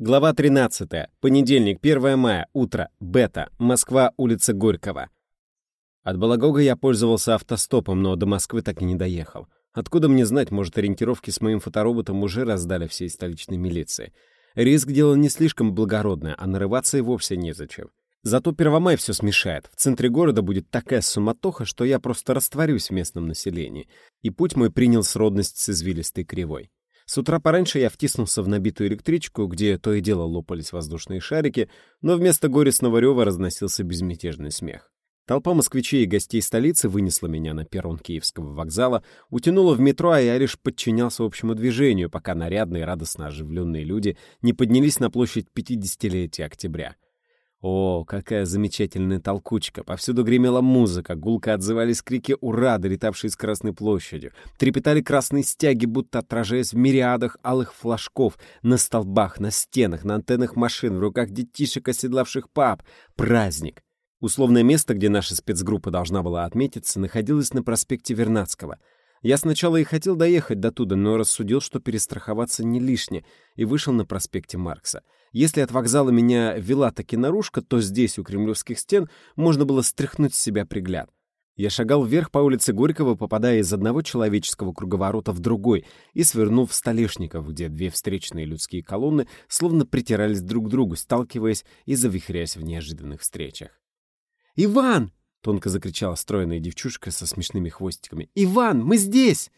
Глава 13. Понедельник, 1 мая, утро, Бета, Москва, улица Горького. От Балагога я пользовался автостопом, но до Москвы так и не доехал. Откуда мне знать, может, ориентировки с моим фотороботом уже раздали всей столичной милиции. Риск дело не слишком благородное, а нарываться и вовсе незачем. Зато Первомай все смешает. В центре города будет такая суматоха, что я просто растворюсь в местном населении. И путь мой принял сродность с извилистой кривой. С утра пораньше я втиснулся в набитую электричку, где то и дело лопались воздушные шарики, но вместо горестного рева разносился безмятежный смех. Толпа москвичей и гостей столицы вынесла меня на перрон Киевского вокзала, утянула в метро, а я лишь подчинялся общему движению, пока нарядные, радостно оживленные люди не поднялись на площадь 50-летия октября — о, какая замечательная толкучка! Повсюду гремела музыка, гулко отзывались крики «Ура!», долетавшие с Красной площади. Трепетали красные стяги, будто отражаясь в мириадах алых флажков на столбах, на стенах, на антеннах машин, в руках детишек, оседлавших пап. Праздник! Условное место, где наша спецгруппа должна была отметиться, находилось на проспекте Вернадского — я сначала и хотел доехать до туда, но рассудил, что перестраховаться не лишне, и вышел на проспекте Маркса. Если от вокзала меня вела таки наружка, то здесь, у кремлевских стен, можно было стряхнуть с себя пригляд. Я шагал вверх по улице Горького, попадая из одного человеческого круговорота в другой, и свернул в Столешников, где две встречные людские колонны словно притирались друг к другу, сталкиваясь и завихряясь в неожиданных встречах. «Иван!» — тонко закричала стройная девчушка со смешными хвостиками. «Иван, мы здесь!»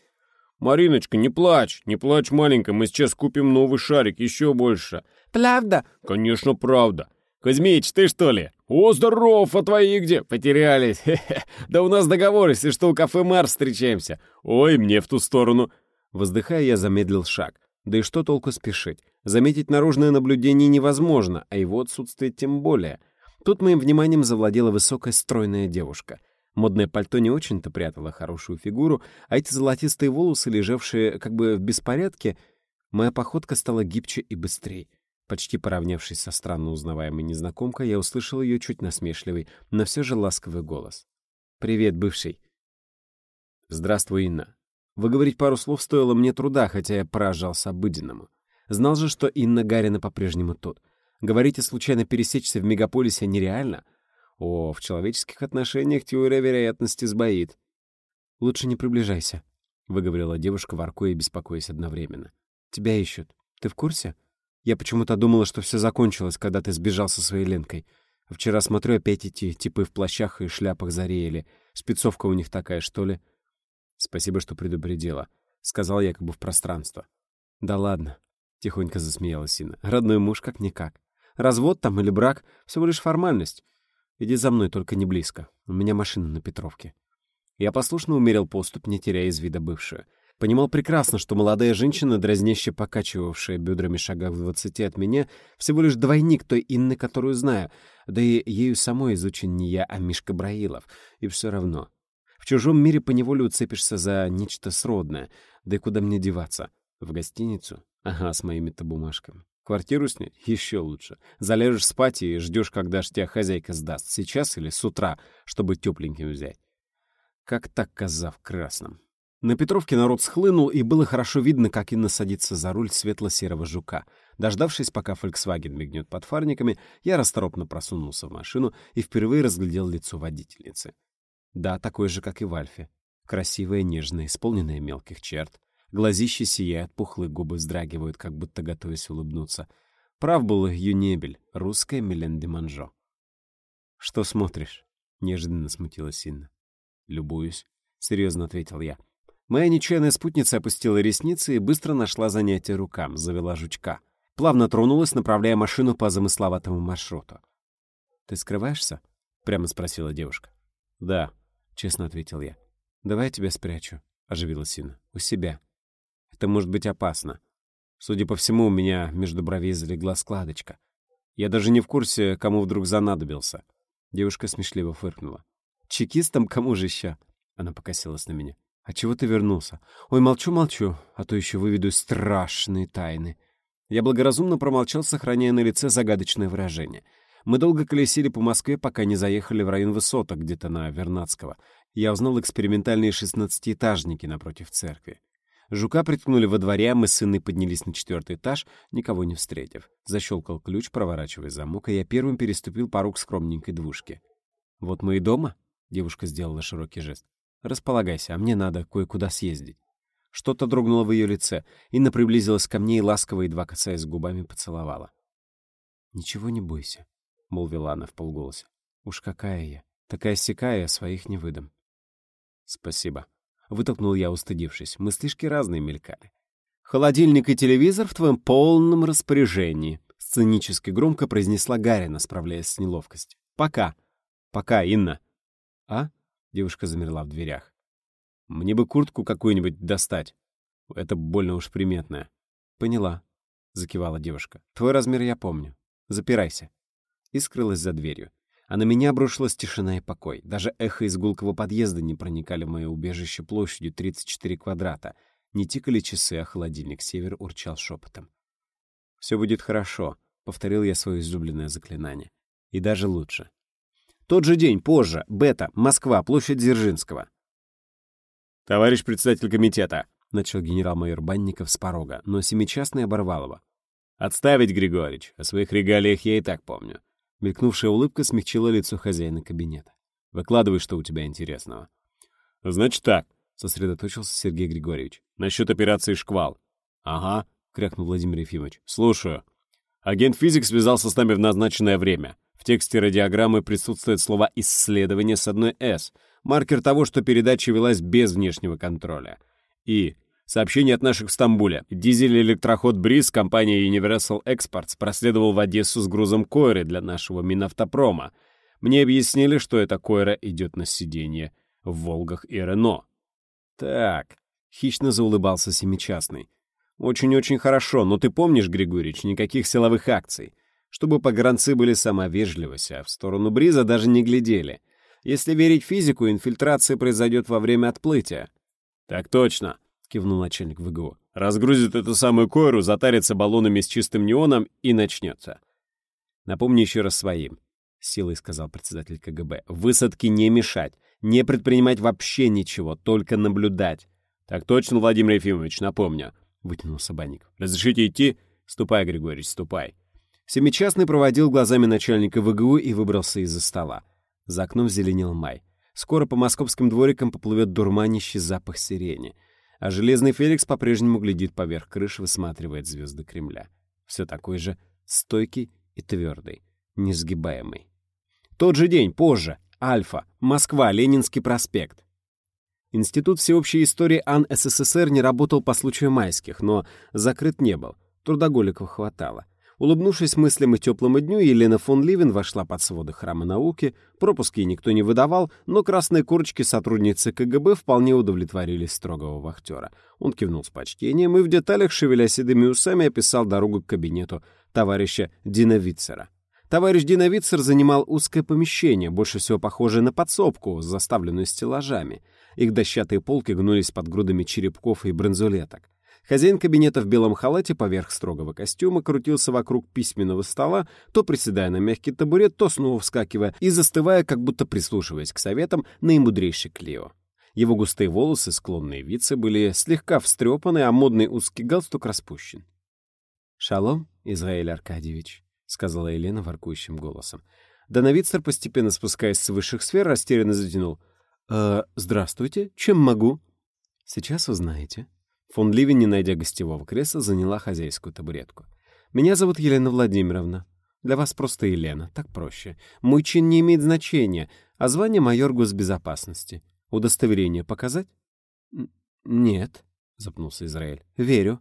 «Мариночка, не плачь, не плачь, маленькая, мы сейчас купим новый шарик, еще больше». «Правда?» «Конечно, правда. Кузьмич, ты что ли? О, здоров, а твои где? Потерялись. Хе -хе. Да у нас договор, если что, у кафе Марс встречаемся. Ой, мне в ту сторону». Воздыхая, я замедлил шаг. Да и что толку спешить? Заметить наружное наблюдение невозможно, а его отсутствие тем более — Тут моим вниманием завладела высокая стройная девушка. Модное пальто не очень-то прятало хорошую фигуру, а эти золотистые волосы, лежавшие как бы в беспорядке, моя походка стала гибче и быстрее. Почти поравнявшись со странно узнаваемой незнакомкой, я услышал ее чуть насмешливый, но все же ласковый голос. «Привет, бывший». «Здравствуй, Инна». Выговорить пару слов стоило мне труда, хотя я поражался обыденному. Знал же, что Инна Гарина по-прежнему тут. Говорите, случайно пересечься в мегаполисе нереально? О, в человеческих отношениях теория вероятности сбоит. Лучше не приближайся, — выговорила девушка, воркуя и беспокоясь одновременно. Тебя ищут. Ты в курсе? Я почему-то думала, что все закончилось, когда ты сбежал со своей Ленкой. Вчера смотрю, опять эти типы в плащах и шляпах зареяли. Спецовка у них такая, что ли? Спасибо, что предупредила. Сказал я как бы в пространство. Да ладно. Тихонько засмеялась Сина. Родной муж как-никак. Развод там или брак — всего лишь формальность. Иди за мной, только не близко. У меня машина на Петровке. Я послушно умерил поступ, не теряя из вида бывшую. Понимал прекрасно, что молодая женщина, дразняще покачивавшая бедрами шагах в двадцати от меня, всего лишь двойник той Инны, которую знаю, да и ею самой изучен не я, а Мишка Браилов. И все равно. В чужом мире поневоле уцепишься за нечто сродное. Да и куда мне деваться? В гостиницу? Ага, с моими-то бумажками. Квартиру снять? Еще лучше. Залежешь спать и ждешь, когда ж тебя хозяйка сдаст. Сейчас или с утра, чтобы тепленьким взять. Как так коза в красном. На Петровке народ схлынул, и было хорошо видно, как Инна садится за руль светло-серого жука. Дождавшись, пока Volkswagen мигнет под фарниками, я расторопно просунулся в машину и впервые разглядел лицо водительницы. Да, такое же, как и в Альфе. Красивое, нежное, исполненное мелких черт. Глазища сияют, пухлые губы вздрагивают, как будто готовясь улыбнуться. Прав был Юнебель, русская Милен де Манжо. «Что смотришь?» — неожиданно смутилась Инна. «Любуюсь», — серьезно ответил я. Моя нечаянная спутница опустила ресницы и быстро нашла занятие рукам, завела жучка. Плавно тронулась, направляя машину по замысловатому маршруту. «Ты скрываешься?» — прямо спросила девушка. «Да», — честно ответил я. «Давай я тебя спрячу», — оживилась Инна. «У себя». Это может быть опасно. Судя по всему, у меня между бровей залегла складочка. Я даже не в курсе, кому вдруг занадобился. Девушка смешливо фыркнула. «Чекистам кому же еще?» Она покосилась на меня. «А чего ты вернулся? Ой, молчу-молчу, а то еще выведу страшные тайны». Я благоразумно промолчал, сохраняя на лице загадочное выражение. Мы долго колесили по Москве, пока не заехали в район высоток, где-то на Вернадского. Я узнал экспериментальные шестнадцатиэтажники напротив церкви. Жука приткнули во дворе, а мы с Инной поднялись на четвертый этаж, никого не встретив. Защелкал ключ, проворачивая замок, и я первым переступил порог скромненькой двушки. «Вот мы и дома», — девушка сделала широкий жест. «Располагайся, а мне надо кое-куда съездить». Что-то дрогнуло в ее лице. Инна приблизилась ко мне и ласково, едва касаясь губами, поцеловала. «Ничего не бойся», — молвила она в полголоса. «Уж какая я! Такая сякая, своих не выдам». «Спасибо», Вытолкнул я, устыдившись. Мыслишки разные мелькали. «Холодильник и телевизор в твоем полном распоряжении», — сценически громко произнесла Гарина, справляясь с неловкостью. «Пока». «Пока, Инна». «А?» — девушка замерла в дверях. «Мне бы куртку какую-нибудь достать. Это больно уж приметная». «Поняла», — закивала девушка. «Твой размер я помню. Запирайся». И скрылась за дверью а на меня обрушилась тишина и покой. Даже эхо из гулкого подъезда не проникали в мое убежище площадью 34 квадрата. Не тикали часы, а холодильник север урчал шепотом. «Все будет хорошо», — повторил я свое излюбленное заклинание. «И даже лучше». Тот же день, позже, Бета, Москва, площадь Дзержинского. «Товарищ председатель комитета», — начал генерал-майор Банников с порога, но семичастный оборвал его. «Отставить, Григорьевич, о своих регалиях я и так помню. Мелькнувшая улыбка смягчила лицо хозяина кабинета. «Выкладывай, что у тебя интересного». «Значит так», — сосредоточился Сергей Григорьевич. «Насчет операции «Шквал». «Ага», — крякнул Владимир Ефимович. «Слушаю. Агент-физик связался с нами в назначенное время. В тексте радиограммы присутствует слово «исследование» с одной «с», маркер того, что передача велась без внешнего контроля. И Сообщение от наших в Стамбуле. Дизель-электроход «Бриз» компании Universal Exports проследовал в Одессу с грузом койры для нашего Минавтопрома. Мне объяснили, что эта койра идет на сиденье в «Волгах» и «Рено». «Так», — хищно заулыбался Семичастный. «Очень-очень хорошо, но ты помнишь, Григорьевич, никаких силовых акций. Чтобы погранцы были сама вежливость, а в сторону Бриза даже не глядели. Если верить физику, инфильтрация произойдет во время отплытия». «Так точно», кивнул начальник ВГУ. «Разгрузит эту самую койру, затарится баллонами с чистым неоном и начнется». «Напомни еще раз своим», — силой сказал председатель КГБ. «Высадки не мешать, не предпринимать вообще ничего, только наблюдать». «Так точно, Владимир Ефимович, напомню», — вытянулся Банников. «Разрешите идти?» «Ступай, Григорьевич, ступай». Семичастный проводил глазами начальника ВГУ и выбрался из-за стола. За окном зеленел май. Скоро по московским дворикам поплывет дурманящий запах сирени — а Железный Феликс по-прежнему глядит поверх крыши, высматривает звезды Кремля. Все такой же стойкий и твердый, несгибаемый. Тот же день, позже, Альфа, Москва, Ленинский проспект. Институт всеобщей истории АН СССР не работал по случаю майских, но закрыт не был. Трудоголиков хватало. Улыбнувшись мыслям и теплому дню, Елена фон Ливен вошла под своды храма науки. Пропуски никто не выдавал, но красные корочки сотрудницы КГБ вполне удовлетворили строгого вахтера. Он кивнул с почтением и в деталях, шевеля седыми усами, описал дорогу к кабинету товарища Дина Витцера. Товарищ Дина Витцер занимал узкое помещение, больше всего похожее на подсобку, заставленную стеллажами. Их дощатые полки гнулись под грудами черепков и бронзулеток. Хозяин кабинета в белом халате поверх строгого костюма крутился вокруг письменного стола, то приседая на мягкий табурет, то снова вскакивая и застывая, как будто прислушиваясь к советам наимудрейшей Клео. Его густые волосы, склонные вицы, были слегка встрепаны, а модный узкий галстук распущен. «Шалом, Израиль Аркадьевич», — сказала Елена воркующим голосом. Доновицер, постепенно спускаясь с высших сфер, растерянно затянул. «Э, «Здравствуйте, чем могу?» «Сейчас узнаете», Фон Ливен, не найдя гостевого кресла, заняла хозяйскую табуретку. «Меня зовут Елена Владимировна. Для вас просто Елена, так проще. Мой чин не имеет значения, а звание майор госбезопасности. Удостоверение показать?» «Нет», — запнулся Израиль. «Верю».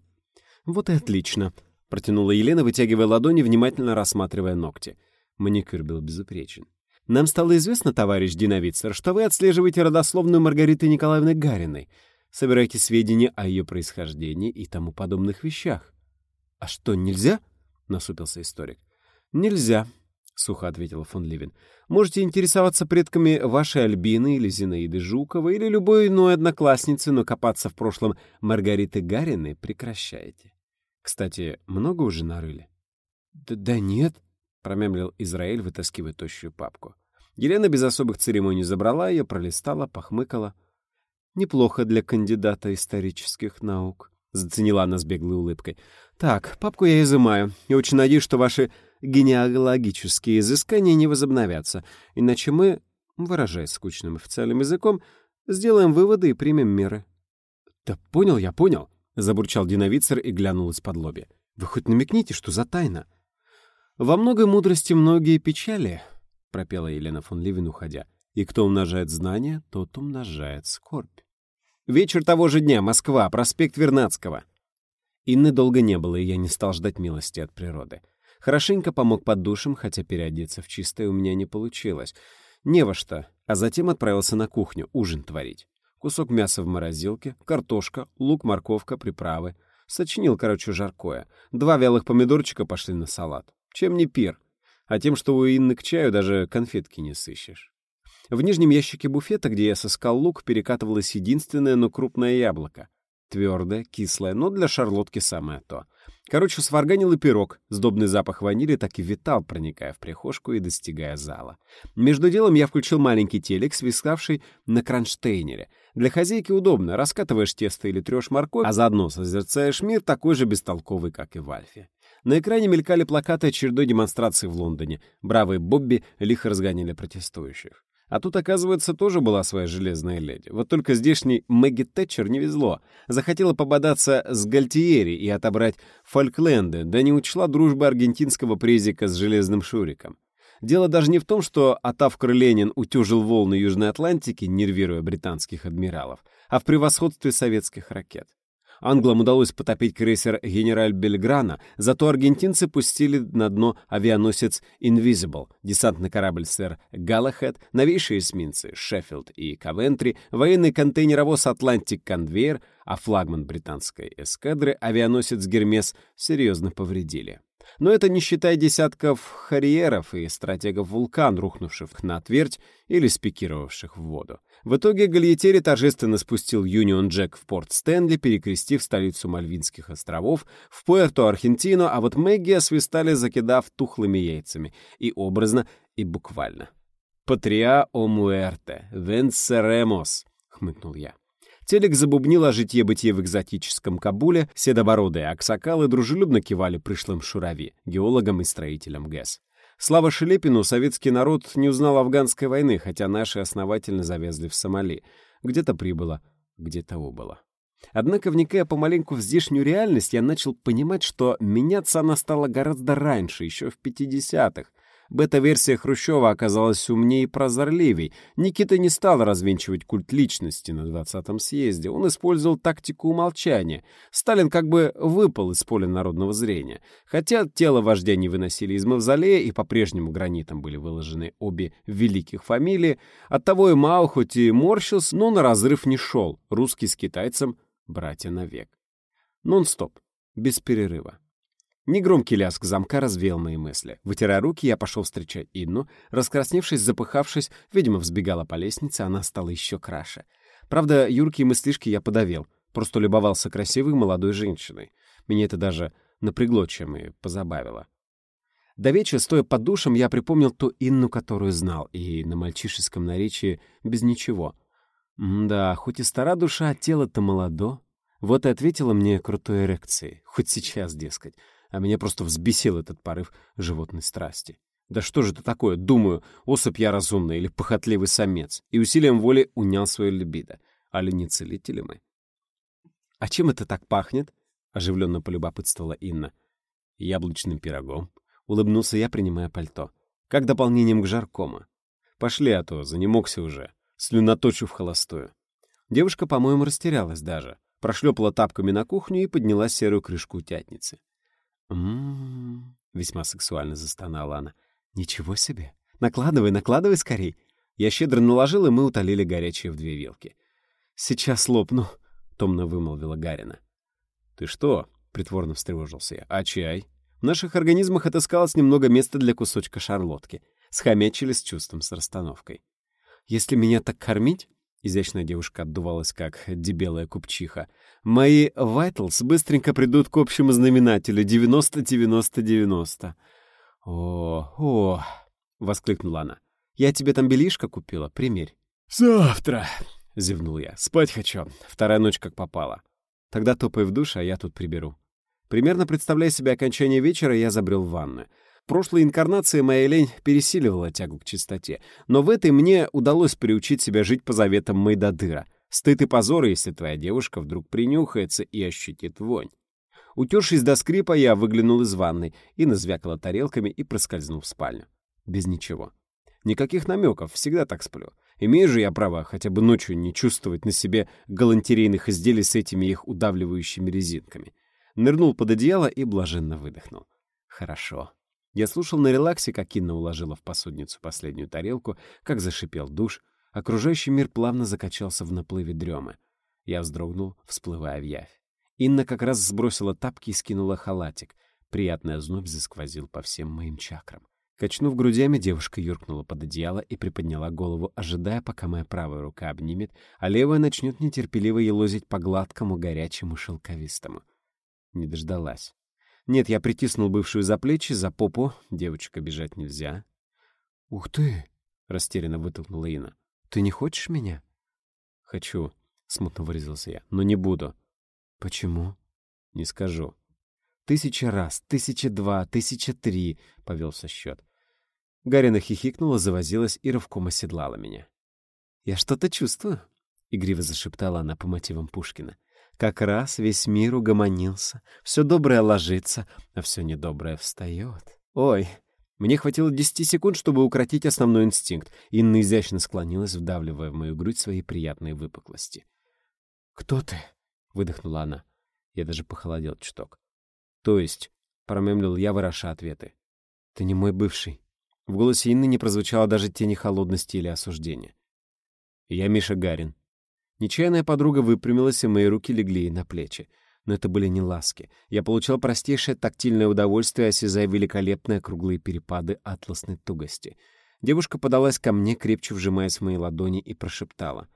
«Вот и отлично», — протянула Елена, вытягивая ладони, внимательно рассматривая ногти. Маникюр был безупречен. «Нам стало известно, товарищ Диновицер, что вы отслеживаете родословную Маргариты Николаевны Гариной собирайте сведения о ее происхождении и тому подобных вещах. — А что, нельзя? — насупился историк. — Нельзя, — сухо ответила фон Ливен. — Можете интересоваться предками вашей Альбины или Зинаиды Жуковой или любой иной одноклассницы, но копаться в прошлом Маргариты Гарины прекращаете. Кстати, много уже нарыли? Да, — Да нет, — промямлил Израиль, вытаскивая тощую папку. Елена без особых церемоний забрала ее, пролистала, похмыкала — Неплохо для кандидата исторических наук», — заценила она с беглой улыбкой. «Так, папку я изымаю, и очень надеюсь, что ваши генеалогические изыскания не возобновятся, иначе мы, выражаясь скучным официальным языком, сделаем выводы и примем меры». «Да понял я, понял», — забурчал Диновицер и глянул из-под лоби. «Вы хоть намекните, что за тайна?» «Во многой мудрости многие печали», — пропела Елена фон Ливен, уходя. «И кто умножает знания, тот умножает скорбь». Вечер того же дня, Москва, проспект Вернадского. Инны долго не было, и я не стал ждать милости от природы. Хорошенько помог под душем, хотя переодеться в чистое у меня не получилось. Не во что. А затем отправился на кухню ужин творить. Кусок мяса в морозилке, картошка, лук, морковка, приправы. Сочинил, короче, жаркое. Два вялых помидорчика пошли на салат. Чем не пир? А тем, что у Инны к чаю даже конфетки не сыщешь. В нижнем ящике буфета, где я соскал лук, перекатывалось единственное, но крупное яблоко. Твердое, кислое, но для шарлотки самое то. Короче, сварганил и пирог. Сдобный запах ванили так и витал, проникая в прихожку и достигая зала. Между делом я включил маленький телек, свискавший на кронштейнере. Для хозяйки удобно. Раскатываешь тесто или трешь морковь, а заодно созерцаешь мир такой же бестолковый, как и в Альфе. На экране мелькали плакаты очередной демонстрации в Лондоне. Бравые Бобби лихо разгоняли протестующих. А тут, оказывается, тоже была своя железная леди. Вот только здешней Мэгги Тэтчер не везло. Захотела пободаться с Гальтиери и отобрать Фолкленды, да не учла дружбы аргентинского презика с железным шуриком. Дело даже не в том, что Атавкр Ленин утюжил волны Южной Атлантики, нервируя британских адмиралов, а в превосходстве советских ракет. Англам удалось потопить крейсер «Генераль Бельграно», зато аргентинцы пустили на дно авианосец «Invincible», десантный корабль «Сэр Галахед», новейшие эсминцы «Шеффилд» и «Кавентри», военный контейнеровоз «Атлантик Конвейер», а флагман британской эскадры авианосец «Гермес» серьезно повредили. Но это не считая десятков харьеров и стратегов «Вулкан», рухнувших на твердь или спикировавших в воду. В итоге Гальетери торжественно спустил Юнион Джек в порт Стэнли, перекрестив столицу Мальвинских островов в Пуэрто-Архентино, а вот Мэгги освистали, закидав тухлыми яйцами. И образно, и буквально. «Патриа о муэрте, венсеремос», — хмыкнул я. Телек забубнил о житье-бытие в экзотическом Кабуле, седобородые аксакалы дружелюбно кивали пришлым шурави, геологам и строителям ГЭС. Слава Шелепину, советский народ не узнал афганской войны, хотя наши основательно завязли в Сомали. Где-то прибыло, где-то убыло. Однако, вникая помаленьку в здешнюю реальность, я начал понимать, что меняться она стала гораздо раньше, еще в 50-х, Бета-версия Хрущева оказалась умнее и прозорливей. Никита не стал развенчивать культ личности на 20-м съезде. Он использовал тактику умолчания. Сталин как бы выпал из поля народного зрения. Хотя тело вождя не выносили из мавзолея и по-прежнему гранитом были выложены обе великих фамилии, оттого и Мао хоть и морщился, но на разрыв не шел. Русский с китайцем — братья навек. Нон-стоп, без перерыва. Негромкий лязг замка развеял мои мысли. Вытирая руки, я пошел встречать Инну. Раскрасневшись, запыхавшись, видимо, взбегала по лестнице, она стала еще краше. Правда, юркие мыслишки я подавил. Просто любовался красивой молодой женщиной. Меня это даже напрягло, чем и позабавило. До вечера, стоя под душем, я припомнил ту Инну, которую знал, и на мальчишеском наречии без ничего. да, хоть и стара душа, а тело-то молодо. Вот и ответила мне крутой эрекцией. Хоть сейчас, дескать а меня просто взбесил этот порыв животной страсти. Да что же это такое? Думаю, особь я разумная или похотливый самец, и усилием воли унял свое либидо. Али не целители мы? — А чем это так пахнет? — оживленно полюбопытствовала Инна. — Яблочным пирогом. Улыбнулся я, принимая пальто. Как дополнением к жаркому. Пошли, а то занемогся уже. Слюноточу в холостую. Девушка, по-моему, растерялась даже. Прошлепала тапками на кухню и подняла серую крышку утятницы. «М-м-м», весьма сексуально застонала она. «Ничего себе! Накладывай, накладывай скорей!» Я щедро наложил, и мы утолили горячее в две вилки. «Сейчас лопну», — томно вымолвила Гарина. «Ты что?» — притворно встревожился я. «А чай?» В наших организмах отыскалось немного места для кусочка шарлотки. Схомячили с чувством, с расстановкой. «Если меня так кормить...» Изящная девушка отдувалась, как дебелая купчиха. «Мои вайтлс быстренько придут к общему знаменателю. 90-90-90». «О, — воскликнула она. «Я тебе там белишко купила. Примерь». «Завтра!» — зевнул я. «Спать хочу. Вторая ночь как попала. Тогда топай в душ, а я тут приберу». Примерно представляя себе окончание вечера, я забрел в ванную. Прошлой инкарнации моя лень пересиливала тягу к чистоте, но в этой мне удалось приучить себя жить по заветам Майдадыра. Стыд и позор, если твоя девушка вдруг принюхается и ощутит вонь. Утершись до скрипа, я выглянул из ванной и назвякала тарелками и проскользнул в спальню. Без ничего. Никаких намеков, всегда так сплю. Имею же я право хотя бы ночью не чувствовать на себе галантерейных изделий с этими их удавливающими резинками. Нырнул под одеяло и блаженно выдохнул. Хорошо. Я слушал на релаксе, как Инна уложила в посудницу последнюю тарелку, как зашипел душ. Окружающий мир плавно закачался в наплыве дремы. Я вздрогнул, всплывая в явь. Инна как раз сбросила тапки и скинула халатик. Приятный озноб засквозил по всем моим чакрам. Качнув грудями, девушка юркнула под одеяло и приподняла голову, ожидая, пока моя правая рука обнимет, а левая начнет нетерпеливо елозить по гладкому, горячему, шелковистому. Не дождалась. Нет, я притиснул бывшую за плечи, за попу. Девочка, бежать нельзя. «Ух ты!» — растерянно вытолкнула Инна. «Ты не хочешь меня?» «Хочу», — смутно выразился я, — «но не буду». «Почему?» «Не скажу». «Тысяча раз, тысяча два, тысяча три», — повелся счет. Гарина хихикнула, завозилась и рывком оседлала меня. «Я что-то чувствую», — игриво зашептала она по мотивам Пушкина. «Как раз весь мир угомонился, все доброе ложится, а все недоброе встает. Ой!» Мне хватило десяти секунд, чтобы укротить основной инстинкт. Инна изящно склонилась, вдавливая в мою грудь свои приятные выпуклости. «Кто ты?» — выдохнула она. Я даже похолодел чуток. «То есть?» — промемлил я, вороша ответы. «Ты не мой бывший. В голосе Инны не прозвучало даже тени холодности или осуждения. «Я Миша Гарин». Нечаянная подруга выпрямилась, и мои руки легли ей на плечи. Но это были не ласки. Я получал простейшее тактильное удовольствие, осязая великолепные круглые перепады атласной тугости. Девушка подалась ко мне, крепче вжимаясь в мои ладони, и прошептала.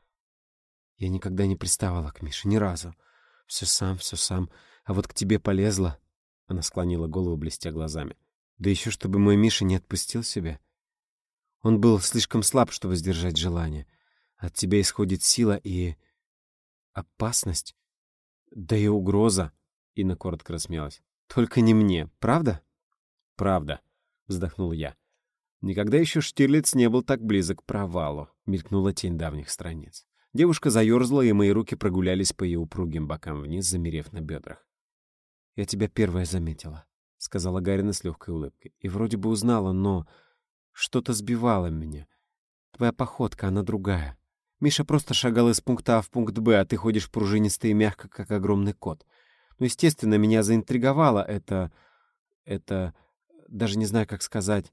«Я никогда не приставала к Мише, ни разу. Все сам, все сам. А вот к тебе полезла». Она склонила голову, блестя глазами. Да еще чтобы мой Миша не отпустил себя. Он был слишком слаб, чтобы сдержать желание. От тебя исходит сила и... опасность. Да и угроза. Инна коротко рассмеялась. Только не мне, правда? Правда, вздохнул я. Никогда еще Штирлиц не был так близок к провалу, мелькнула тень давних страниц. Девушка заерзала, и мои руки прогулялись по ее упругим бокам вниз, замерев на бедрах. «Я тебя первая заметила», — сказала Гарина с легкой улыбкой. «И вроде бы узнала, но что-то сбивало меня. Твоя походка, она другая. Миша просто шагал из пункта А в пункт Б, а ты ходишь пружинисто и мягко, как огромный кот. Ну, естественно, меня заинтриговало это... это... даже не знаю, как сказать...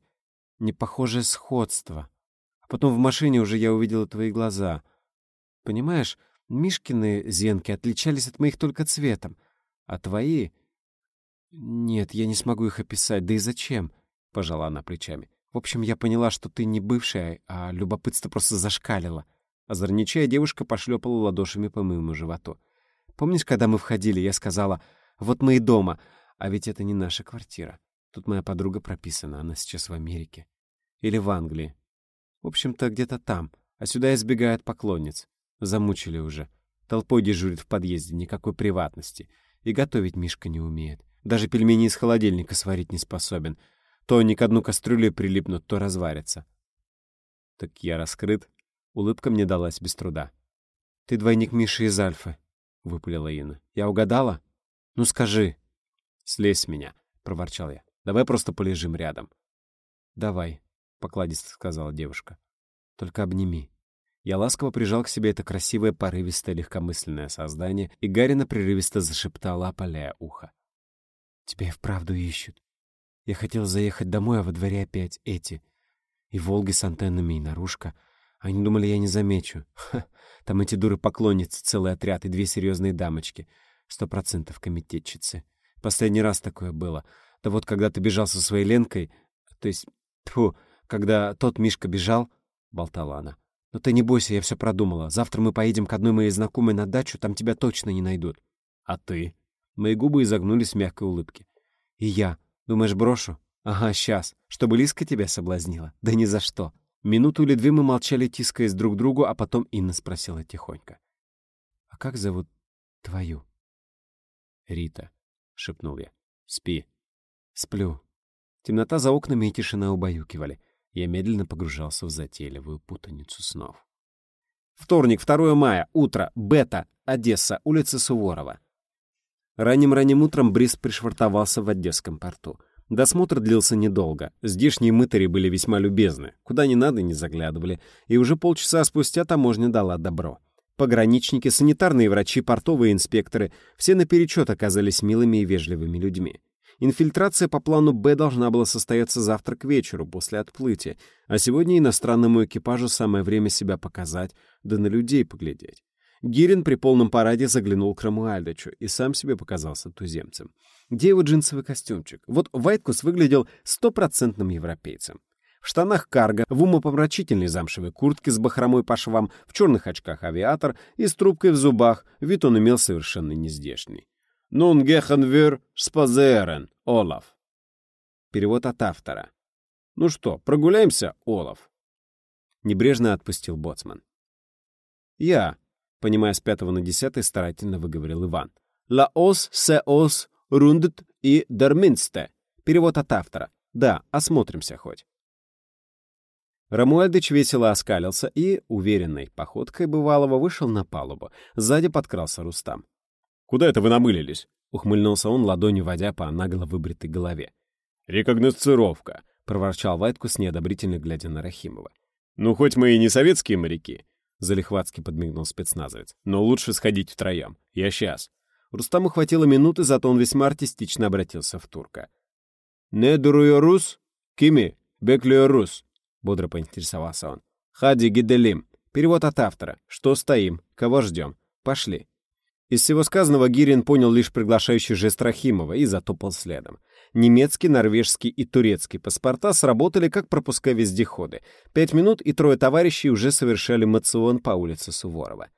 непохожее сходство. А потом в машине уже я увидела твои глаза. Понимаешь, Мишкины зенки отличались от моих только цветом, а твои «Нет, я не смогу их описать, да и зачем?» — пожала она плечами. «В общем, я поняла, что ты не бывшая, а любопытство просто зашкалило». Озорничая, девушка пошлепала ладошами по моему животу. «Помнишь, когда мы входили, я сказала, вот мы и дома, а ведь это не наша квартира. Тут моя подруга прописана, она сейчас в Америке. Или в Англии. В общем-то, где-то там, а сюда избегают поклонниц. Замучили уже. Толпой дежурит в подъезде, никакой приватности. И готовить Мишка не умеет. Даже пельмени из холодильника сварить не способен. То они к одну кастрюле прилипнут, то разварятся. Так я раскрыт. Улыбка мне далась без труда. «Ты двойник Миши из Альфы», — выпалила Инна. «Я угадала? Ну скажи». «Слезь с меня», — проворчал я. «Давай просто полежим рядом». «Давай», — покладисто сказала девушка. «Только обними». Я ласково прижал к себе это красивое, порывистое, легкомысленное создание, и Гарина прерывисто зашептала, опаляя ухо. Тебя и вправду ищут. Я хотел заехать домой, а во дворе опять эти. И Волги с антеннами, и наружка. Они думали, я не замечу. Ха, там эти дуры-поклонницы, целый отряд и две серьезные дамочки. Сто процентов комитетчицы. Последний раз такое было. Да вот когда ты бежал со своей Ленкой... То есть, тьфу, когда тот Мишка бежал, — болтала она. Но ты не бойся, я все продумала. Завтра мы поедем к одной моей знакомой на дачу, там тебя точно не найдут. А ты? Мои губы изогнулись в мягкой улыбке. «И я. Думаешь, брошу? Ага, сейчас. Чтобы Лиска тебя соблазнила? Да ни за что». Минуту или две мы молчали, тискаясь друг другу, а потом Инна спросила тихонько. «А как зовут твою?» «Рита», — шепнул я. «Спи». «Сплю». Темнота за окнами и тишина убаюкивали. Я медленно погружался в затейливую путаницу снов. Вторник, 2 мая, утро, Бета, Одесса, улица Суворова. Ранним-ранним утром Брис пришвартовался в Одесском порту. Досмотр длился недолго. Здешние мытари были весьма любезны. Куда ни надо, не заглядывали. И уже полчаса спустя таможня дала добро. Пограничники, санитарные врачи, портовые инспекторы — все наперечет оказались милыми и вежливыми людьми. Инфильтрация по плану «Б» должна была состояться завтра к вечеру, после отплытия, а сегодня иностранному экипажу самое время себя показать, да на людей поглядеть. Гирин при полном параде заглянул к Рамуальдычу и сам себе показался туземцем. Где его джинсовый костюмчик? Вот Вайткус выглядел стопроцентным европейцем. В штанах карго, в умопомрачительной замшевой куртке с бахромой по швам, в черных очках авиатор и с трубкой в зубах, вид он имел совершенно нездешний. «Нун гехен вир спазерен, Олаф». Перевод от автора. «Ну что, прогуляемся, Олаф?» Небрежно отпустил боцман. «Я», понимая с пятого на десятый, старательно выговорил Иван. «Ла ос се ос рундет и дерминсте». Перевод от автора. «Да, осмотримся хоть». Рамуальдыч весело оскалился и, уверенной походкой бывалого, вышел на палубу. Сзади подкрался Рустам. «Куда это вы намылились?» — ухмыльнулся он, ладонью водя по нагло выбритой голове. «Рекогносцировка», — проворчал Вайткус, неодобрительно глядя на Рахимова. «Ну, хоть мы и не советские моряки», — залихватски подмигнул спецназовец, «но лучше сходить втроем. Я сейчас». Рустаму хватило минуты, зато он весьма артистично обратился в турка. «Не рус? Кими? рус? бодро поинтересовался он. «Хади гиделим». Перевод от автора. «Что стоим? Кого ждем? Пошли». Из всего сказанного Гирин понял лишь приглашающий жест Рахимова и затопал следом. Немецкий, норвежский и турецкий паспорта сработали как пропуска вездеходы. Пять минут, и трое товарищей уже совершали мацион по улице Суворова.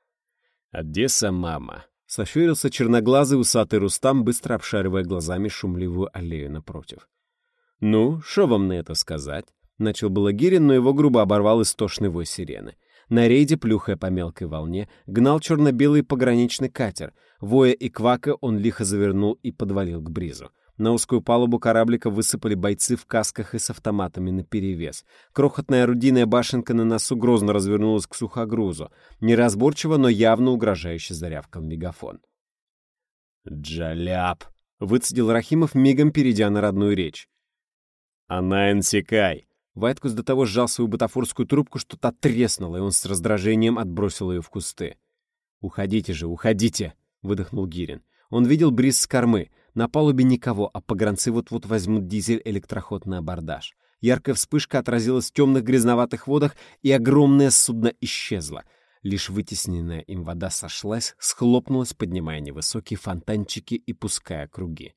«Одесса, мама!» — сощурился черноглазый усатый Рустам, быстро обшаривая глазами шумливую аллею напротив. «Ну, что вам на это сказать?» — начал было Гирин, но его грубо оборвал истошный вой сирены. На рейде, плюхая по мелкой волне, гнал черно-белый пограничный катер. Воя и квака он лихо завернул и подвалил к бризу. На узкую палубу кораблика высыпали бойцы в касках и с автоматами наперевес. Крохотная орудийная башенка на носу грозно развернулась к сухогрузу. Неразборчиво, но явно угрожающе зарявкал мегафон. «Джаляп!» — выцедил Рахимов, мигом перейдя на родную речь. «Анаэнсикай!» Вайткус до того сжал свою бутафорскую трубку, что та треснула, и он с раздражением отбросил ее в кусты. «Уходите же, уходите!» — выдохнул Гирин. Он видел бриз с кормы. На палубе никого, а погранцы вот-вот возьмут дизель-электроход на абордаж. Яркая вспышка отразилась в темных грязноватых водах, и огромное судно исчезло. Лишь вытесненная им вода сошлась, схлопнулась, поднимая невысокие фонтанчики и пуская круги.